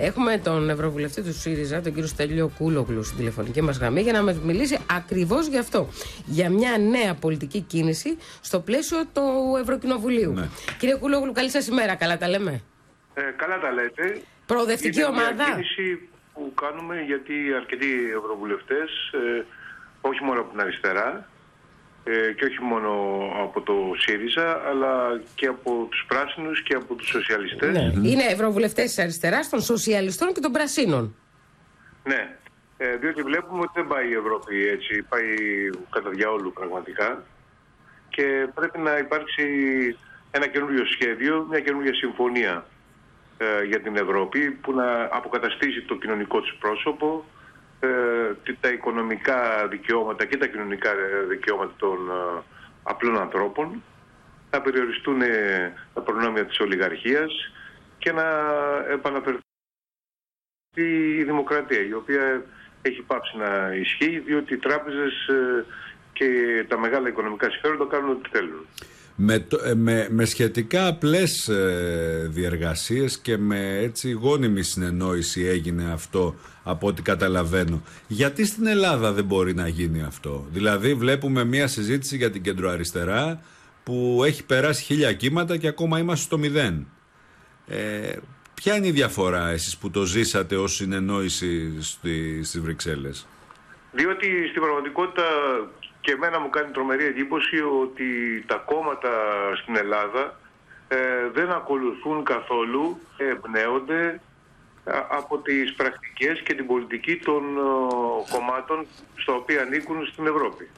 Έχουμε τον Ευρωβουλευτή του ΣΥΡΙΖΑ, τον κύριο Στέλιο Κούλογλου, στην τηλεφωνική μας γραμμή για να μας μιλήσει ακριβώς γι' αυτό. Για μια νέα πολιτική κίνηση στο πλαίσιο του Ευρωκοινοβουλίου. Ναι. Κύριε Κούλογλου, καλή σας ημέρα. Καλά τα λέμε; Ε, καλά τα λέτε. Προοδευτική Είναι ομάδα. Μια κίνηση που κάνουμε γιατί αρκετοί ευρωβουλευτές, ε, όχι μόνο από την αριστερά, ε, και όχι μόνο από το ΣΥΡΙΖΑ, αλλά και από τους πράσινους και από τους σοσιαλιστές. Ναι. Είναι ευρωβουλευτές της αριστεράς, των σοσιαλιστών και των πρασίνων. Ναι, ε, διότι βλέπουμε ότι δεν πάει η Ευρώπη έτσι, πάει κατά διαόλου πραγματικά και πρέπει να υπάρξει ένα καινούριο σχέδιο, μια καινούργια συμφωνία ε, για την Ευρώπη που να αποκαταστήσει το κοινωνικό της πρόσωπο, ε, τα οικονομικά δικαιώματα και τα κοινωνικά δικαιώματα των ε, απλών ανθρώπων, να περιοριστούν ε, τα προνόμια της ολιγαρχίας και να επαναφερθεί η δημοκρατία, η οποία έχει πάψει να ισχύει, διότι οι τράπεζες και τα μεγάλα οικονομικά συμφέροντα κάνουν ό,τι θέλουν. Με, με, με σχετικά απλές ε, διεργασίες και με έτσι γόνιμη συνεννόηση έγινε αυτό από ό,τι καταλαβαίνω. Γιατί στην Ελλάδα δεν μπορεί να γίνει αυτό; Δηλαδή βλέπουμε μια συζήτηση για την κεντροαριστερά που έχει περάσει χίλια κύματα και ακόμα είμαστε στο μηδέν. Ε, ποια είναι η διαφορά εσείς που το ζήσατε ως συνεννόηση στη, στις Βρυξέλλες; Διότι στην πραγματικότητα και εμένα μου κάνει τρομερή εντύπωση ότι τα κόμματα στην Ελλάδα ε, δεν ακολουθούν καθόλου, εμπνέονται από τις πρακτικές και την πολιτική των ε, κομμάτων στα οποία ανήκουν στην Ευρώπη.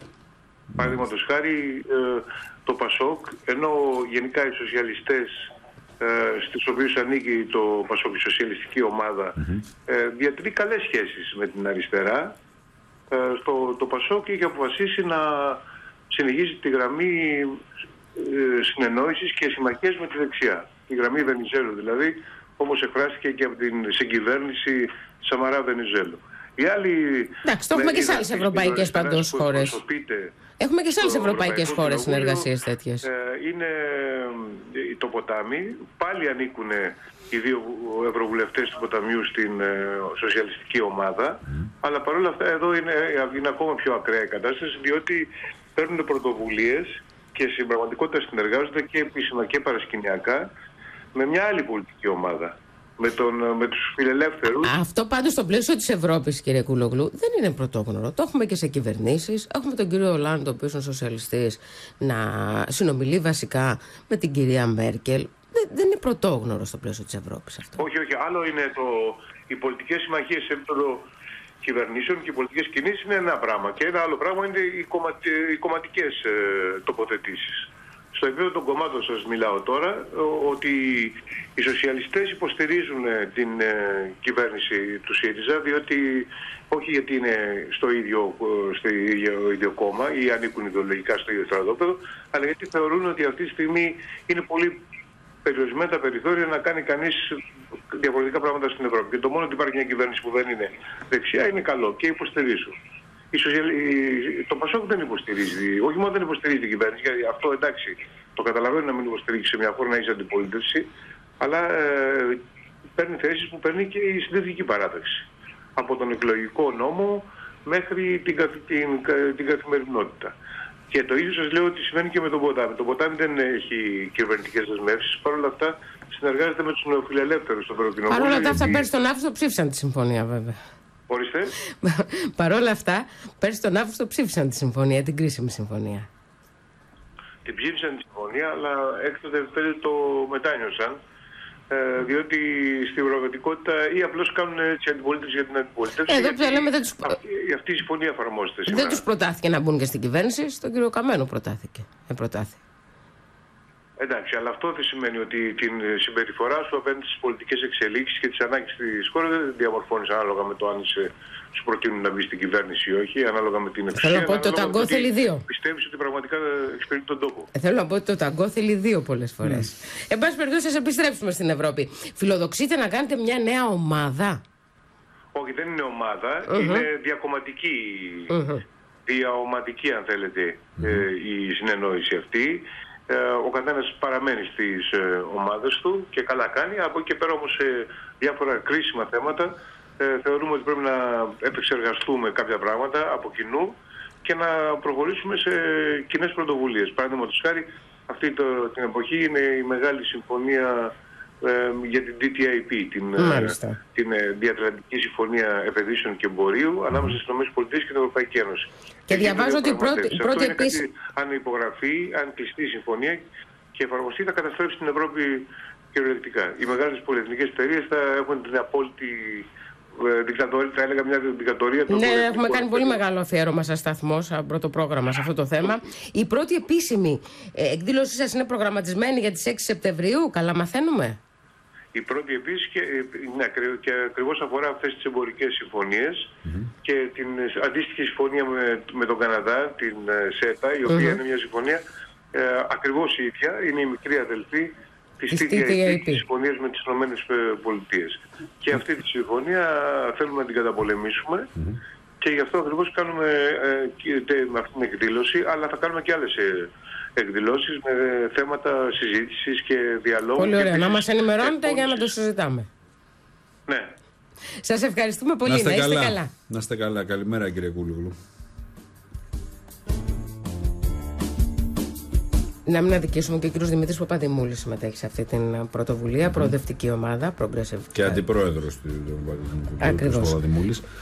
Παραδείγματος χάρη ε, το ΠΑΣΟΚ, ενώ γενικά οι σοσιαλιστές ε, στους οποίους ανήκει το ΠΑΣΟΚ, η σοσιαλιστική ομάδα, ε, διατηρεί καλές σχέσεις με την αριστερά, ε, στο, το ΠΑΣΟΚ είχε αποφασίσει να συνεχίσει τη γραμμή ε, συνεννόησης και συμμαχίες με τη δεξιά. Η γραμμή Βενιζέλου δηλαδή, όπως εκφράστηκε και από την συγκυβέρνηση Σαμαρά Βενιζέλου. Οι άλλοι. Εντάξει, το έχουμε και σε άλλες ευρωπαϊκές παντός χώρες. Έχουμε και σε άλλες ευρωπαϊκές χώρες συνεργασίες τέτοιες. Είναι το ποτάμι. Πάλι ανήκουν οι δύο ευρωβουλευτές του ποταμιού στην ε, σοσιαλιστική ομάδα. Αλλά παρόλα αυτά εδώ είναι, είναι ακόμα πιο ακραία η κατάσταση διότι παίρνουν πρωτοβουλίες και στην πραγματικότητα συνεργάζονται και επίσημα και παρασκηνιακά με μια άλλη πολιτική ομάδα. Με, τον, με τους φιλελεύθερους. Αυτό πάντως στο πλαίσιο της Ευρώπης κύριε Κουλογλού δεν είναι πρωτόγνωρο. Το έχουμε και σε κυβερνήσεις. Έχουμε τον κύριο Ολάντο, ο οποίος είναι σοσιαλιστής, να συνομιλεί βασικά με την κυρία Μέρκελ δεν, δεν είναι πρωτόγνωρο στο πλαίσιο της Ευρώπης αυτό. Όχι, όχι. Άλλο είναι το, οι πολιτικές συμμαχίες σε επίπεδο κυβερνήσεων και οι πολιτικές κινήσεις είναι ένα πράγμα. Και ένα άλλο πράγμα είναι οι, κομματι, οι κομματικές ε, τοποθετήσεις. Στο επίπεδο των κομμάτων σας μιλάω τώρα ότι οι σοσιαλιστές υποστηρίζουν ε, την ε, κυβέρνηση του ΣΥΡΙΖΑ διότι όχι γιατί είναι στο ίδιο, ε, στο ίδιο, ίδιο κόμμα ή ανήκουν ιδεολογικά στο ίδιο στρατόπεδο αλλά γιατί θεωρούν ότι αυτή τη στιγμή είναι πολύ περιορισμένα τα περιθώρια να κάνει κανείς διαφορετικά πράγματα στην Ευρώπη. Και το μόνο ότι υπάρχει μια κυβέρνηση που δεν είναι δεξιά είναι καλό και υποστηρίζουν. Το Πασόκ δεν υποστηρίζει, όχι μόνο δεν υποστηρίζει την κυβέρνηση, γιατί αυτό εντάξει, το καταλαβαίνω να μην υποστηρίζει σε μια χώρα να είσαι αντιπολίτευση, αλλά ε, παίρνει θέσεις που παίρνει και η συντηρητική παράταξη. Από τον εκλογικό νόμο μέχρι την, την, την καθημερινότητα. Και το ίδιο σας λέω ότι συμβαίνει και με τον ποτάμι. Το ποτάμι δεν έχει κυβερνητικές δεσμεύσεις. Παρ' όλα αυτά συνεργάζεται με τους νεοφιλελεύθερους στο Ευρωκοινοβούλιο. Παρ' όλα αυτά, αυτά πέρσι τον Αύγουστο ψήφισαν τη συμφωνία, βέβαια. Ορίστε. Παρ' όλα αυτά, πέρσι τον Αύγουστο ψήφισαν τη συμφωνία, την κρίσιμη συμφωνία. Την ψήφισαν τη συμφωνία, αλλά έκτοτε το μετάνιωσαν. Ε, διότι στην πραγματικότητα ή απλώς κάνουν έτσι αντιπολίτευση για την αντιπολίτευση. Εδώ που λέμε δεν τους... αυτή, αυτή η συμφωνία εφαρμόζεται σήμερα. Δεν τους προτάθηκε να μπουν και στην κυβέρνηση, στον κύριο Καμένο προτάθηκε. Ε, προτάθηκε. Εντάξει, αλλά αυτό δεν σημαίνει ότι την συμπεριφορά σου απέναντι στις πολιτικές εξελίξεις και τις ανάγκες της χώρας δεν διαμορφώνεις ανάλογα με το αν είσαι, σου προτείνουν να μπεις στην κυβέρνηση ή όχι, ανάλογα με την εξουσία. Θέλω να πω ότι το ταγκό θέλει δύο. Πιστεύεις ότι πραγματικά εξυπηρετεί τον τόπο. Ε, θέλω να πω ότι το ταγκό θέλει δύο πολλές φορές. Mm. Εν πάση περιπτώσει, ας επιστρέψουμε στην Ευρώπη. Φιλοδοξείτε να κάνετε μια νέα ομάδα. Όχι, δεν είναι ομάδα, mm-hmm. είναι διακομματική. Mm-hmm. Διαωματική, αν θέλετε, mm-hmm. ε, η συνεννόηση αυτή. Ε, ο καθένας παραμένει στις ε, ομάδες του και καλά κάνει. Από εκεί και πέρα όμως σε διάφορα κρίσιμα θέματα ε, θεωρούμε ότι πρέπει να επεξεργαστούμε κάποια πράγματα από κοινού και να προχωρήσουμε σε κοινές πρωτοβουλίες. Παραδείγματος χάρη, αυτή το, την εποχή είναι η μεγάλη συμφωνία ε, για την DTIP, την, ε, την ε, Διατλαντική Συμφωνία Επενδύσεων και Εμπορίου ανάμεσα στις ΗΠΑ και την Ευρωπαϊκή Ένωση. Και, διαβάζω ότι η πρώτη, πρώτη επίση. Αν υπογραφεί, αν κλειστεί η συμφωνία και εφαρμοστεί, θα καταστρέψει την Ευρώπη κυριολεκτικά. Οι μεγάλες πολυεθνικές εταιρείες θα έχουν την απόλυτη ε, δικτατορία, θα έλεγα μια δικτατορία. Ναι, έχουμε κάνει πολύ μεγάλο αφιέρωμα σαν σταθμός, σαν πρώτο πρόγραμμα σε αυτό το θέμα. Η πρώτη επίσημη ε, εκδήλωσή σας είναι προγραμματισμένη για τις 6 Σεπτεμβρίου. Καλά, μαθαίνουμε; Η πρώτη επίσης και, ε, ναι, και ακριβώς αφορά αυτές τις εμπορικές και την αντίστοιχη συμφωνία με, με τον Καναδά, την ΣΕΤΑ, η οποία είναι μια συμφωνία ε, ακριβώς η ίδια, είναι η μικρή αδελφή της TTIP, της συμφωνίας με τις ΗΠΑ. Και αυτή τη συμφωνία θέλουμε να την καταπολεμήσουμε και γι' αυτό ακριβώς κάνουμε ε, με αυτή την εκδήλωση, αλλά θα κάνουμε και άλλες εκδηλώσεις με θέματα συζήτησης και διαλόγου. Πολύ ωραία. Να μας ενημερώνετε για να το συζητάμε. Ναι. Σας ευχαριστούμε πολύ. Να είστε, καλά. Να είστε καλά. Καλημέρα, κύριε Κούλουγλου. Να μην αδικήσουμε και ο κύριος Δημήτρης Παπαδημούλης συμμετέχει σε αυτή την πρωτοβουλία, προοδευτική ομάδα, Progressive. Και αντιπρόεδρος του Παπαδημούλης.